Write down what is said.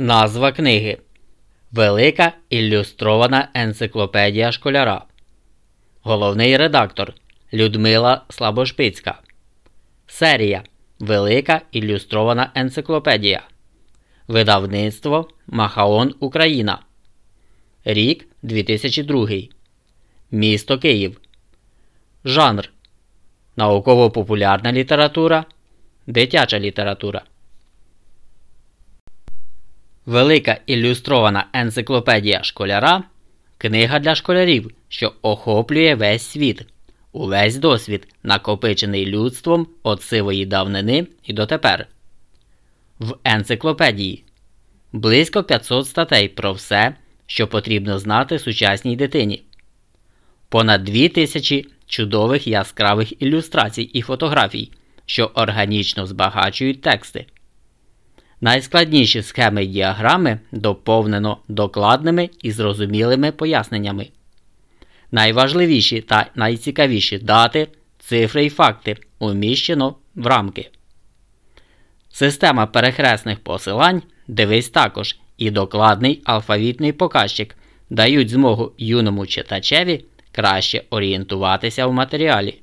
Назва книги Велика ілюстрована енциклопедія школяра. Головний редактор Людмила Слабошпицька. Серія Велика ілюстрована енциклопедія. Видавництво Махаон Україна. Рік 2002. Місто Київ. Жанр. Науково-популярна література. Дитяча література. Велика ілюстрована енциклопедія школяра книга для школярів, що охоплює весь світ, увесь досвід, накопичений людством від сивої давнини і дотепер. В енциклопедії близько 500 статей про все, що потрібно знати сучасній дитині, понад 2000 чудових яскравих ілюстрацій і фотографій, що органічно збагачують тексти. Найскладніші схеми й діаграми доповнено докладними і зрозумілими поясненнями. Найважливіші та найцікавіші дати, цифри і факти уміщено в рамки. Система перехресних посилань дивись також і докладний алфавітний показчик дають змогу юному читачеві краще орієнтуватися в матеріалі.